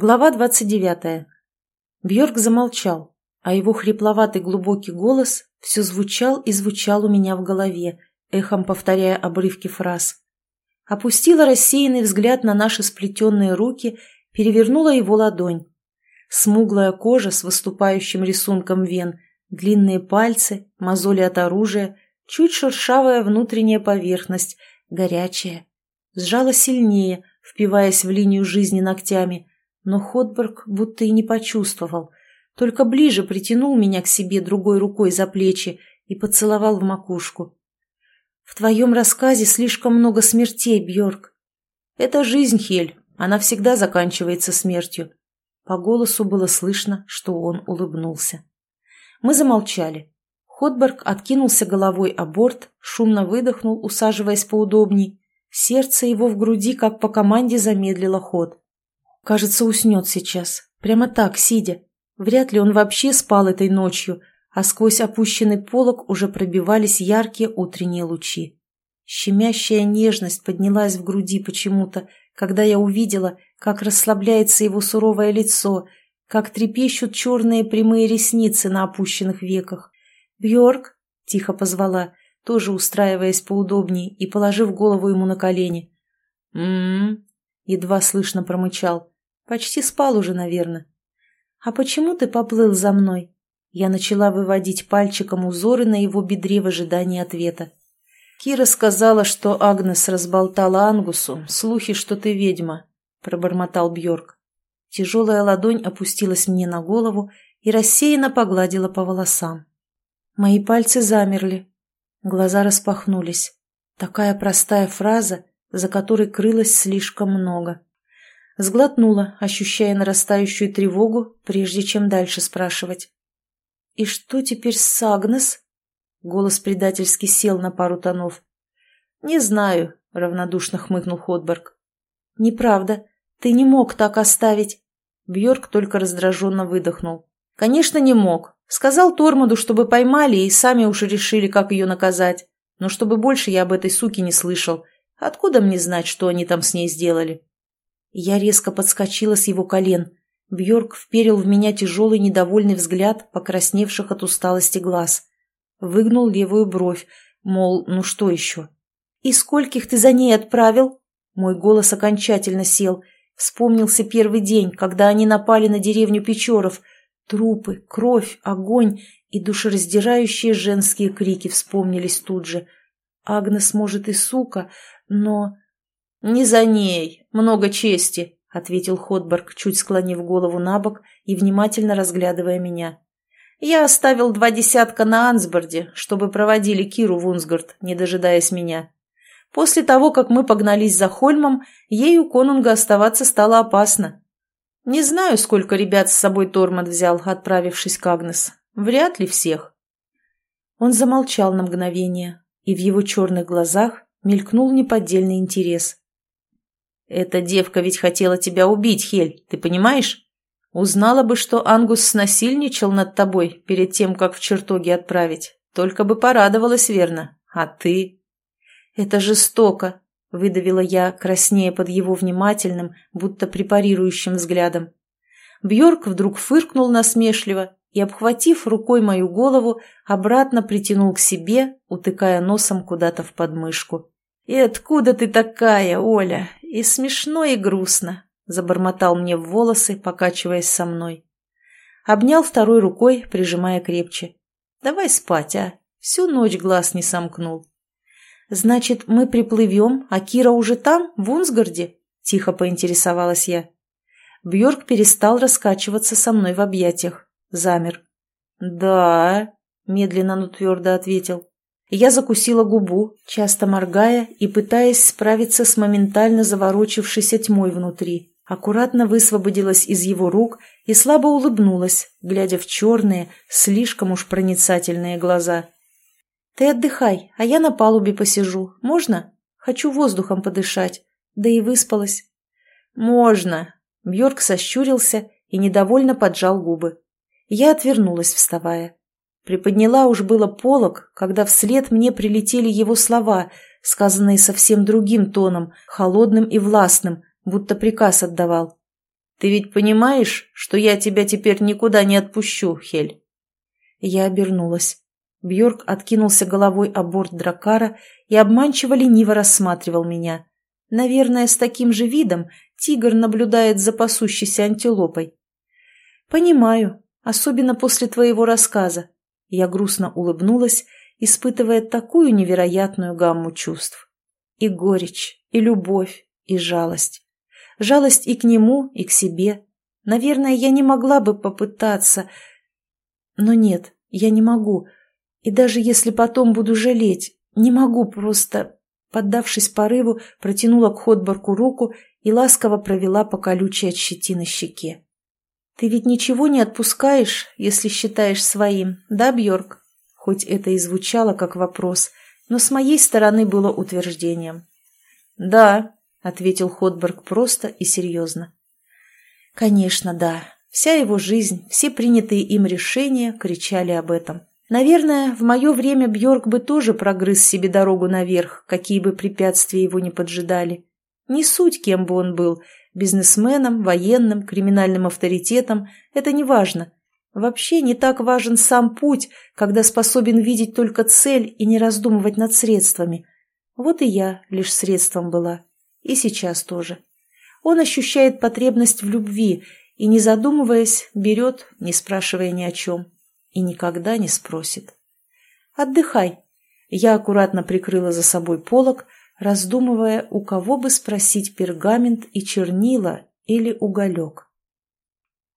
Глава двадцать девятая. Бьорк замолчал, а его хрипловатый глубокий голос все звучал и звучал у меня в голове, эхом повторяя обрывки фраз. Опустила рассеянный взгляд на наши сплетенные руки, перевернула его ладонь. Смуглая кожа с выступающим рисунком вен, длинные пальцы, мозоли от оружия, чуть шершавая внутренняя поверхность, горячая. Сжала сильнее, впиваясь в линию жизни ногтями, но Ходберг будто и не почувствовал, только ближе притянул меня к себе другой рукой за плечи и поцеловал в макушку. «В твоем рассказе слишком много смертей, Бьорк. Это жизнь, Хель, она всегда заканчивается смертью». По голосу было слышно, что он улыбнулся. Мы замолчали. Ходберг откинулся головой о борт, шумно выдохнул, усаживаясь поудобней. Сердце его в груди, как по команде, замедлило ход. Кажется, уснет сейчас. Прямо так, сидя. Вряд ли он вообще спал этой ночью, а сквозь опущенный полог уже пробивались яркие утренние лучи. Щемящая нежность поднялась в груди почему-то, когда я увидела, как расслабляется его суровое лицо, как трепещут черные прямые ресницы на опущенных веках. «Бьорк!» — тихо позвала, тоже устраиваясь поудобнее и положив голову ему на колени. «М-м-м!» едва слышно промычал. Почти спал уже, наверное. «А почему ты поплыл за мной?» Я начала выводить пальчиком узоры на его бедре в ожидании ответа. «Кира сказала, что Агнес разболтала Ангусу. Слухи, что ты ведьма», — пробормотал Бьорк. Тяжелая ладонь опустилась мне на голову и рассеянно погладила по волосам. Мои пальцы замерли. Глаза распахнулись. Такая простая фраза, за которой крылось слишком много. Сглотнула, ощущая нарастающую тревогу, прежде чем дальше спрашивать. «И что теперь с Агнес?» Голос предательски сел на пару тонов. «Не знаю», — равнодушно хмыкнул Ходберг. «Неправда. Ты не мог так оставить». Бьорк только раздраженно выдохнул. «Конечно, не мог. Сказал Тормоду, чтобы поймали и сами уже решили, как ее наказать. Но чтобы больше я об этой суке не слышал. Откуда мне знать, что они там с ней сделали? Я резко подскочила с его колен. Бьорк вперил в меня тяжелый недовольный взгляд покрасневших от усталости глаз. Выгнул левую бровь, мол, ну что еще? «И скольких ты за ней отправил?» Мой голос окончательно сел. Вспомнился первый день, когда они напали на деревню Печоров. Трупы, кровь, огонь и душераздирающие женские крики вспомнились тут же. Агнес, может, и сука, но... «Не за ней. Много чести», — ответил Ходберг, чуть склонив голову на бок и внимательно разглядывая меня. «Я оставил два десятка на Ансборде, чтобы проводили Киру в Унсгард, не дожидаясь меня. После того, как мы погнались за Хольмом, ей у конунга оставаться стало опасно. Не знаю, сколько ребят с собой Тормот взял, отправившись к Агнес. Вряд ли всех». Он замолчал на мгновение, и в его черных глазах мелькнул неподдельный интерес. «Эта девка ведь хотела тебя убить, Хель, ты понимаешь? Узнала бы, что Ангус снасильничал над тобой перед тем, как в чертоги отправить. Только бы порадовалась, верно. А ты...» «Это жестоко», — выдавила я, краснея под его внимательным, будто препарирующим взглядом. Бьорк вдруг фыркнул насмешливо и, обхватив рукой мою голову, обратно притянул к себе, утыкая носом куда-то в подмышку. «И откуда ты такая, Оля? И смешно, и грустно!» — забормотал мне в волосы, покачиваясь со мной. Обнял второй рукой, прижимая крепче. «Давай спать, а? Всю ночь глаз не сомкнул». «Значит, мы приплывем, а Кира уже там, в Унсгарде?» — тихо поинтересовалась я. Бьорк перестал раскачиваться со мной в объятиях. Замер. «Да», — медленно, но твердо ответил. Я закусила губу, часто моргая и пытаясь справиться с моментально заворочившейся тьмой внутри. Аккуратно высвободилась из его рук и слабо улыбнулась, глядя в черные, слишком уж проницательные глаза. «Ты отдыхай, а я на палубе посижу. Можно? Хочу воздухом подышать. Да и выспалась». «Можно!» Бьорк сощурился и недовольно поджал губы. Я отвернулась, вставая. Приподняла уж было полог, когда вслед мне прилетели его слова, сказанные совсем другим тоном, холодным и властным, будто приказ отдавал. Ты ведь понимаешь, что я тебя теперь никуда не отпущу, Хель?» Я обернулась. Бьорк откинулся головой о борт дракара и обманчиво лениво рассматривал меня. Наверное, с таким же видом тигр наблюдает за пасущейся антилопой. «Понимаю, особенно после твоего рассказа». Я грустно улыбнулась, испытывая такую невероятную гамму чувств. И горечь, и любовь, и жалость. Жалость и к нему, и к себе. Наверное, я не могла бы попытаться. Но нет, я не могу. И даже если потом буду жалеть, не могу просто... Поддавшись порыву, протянула к Ходборку руку и ласково провела по колючей от щетины щеке. «Ты ведь ничего не отпускаешь, если считаешь своим, да, Бьорк?» Хоть это и звучало как вопрос, но с моей стороны было утверждением. «Да», — ответил Ходберг просто и серьезно. «Конечно, да. Вся его жизнь, все принятые им решения кричали об этом. Наверное, в мое время Бьорк бы тоже прогрыз себе дорогу наверх, какие бы препятствия его не поджидали. Не суть, кем бы он был, бизнесменом, военным, криминальным авторитетом, это не важно. Вообще не так важен сам путь, когда способен видеть только цель и не раздумывать над средствами. Вот и я лишь средством была. И сейчас тоже. Он ощущает потребность в любви и, не задумываясь, берет, не спрашивая ни о чем. И никогда не спросит. «Отдыхай». Я аккуратно прикрыла за собой полок, раздумывая, у кого бы спросить пергамент и чернила или уголек.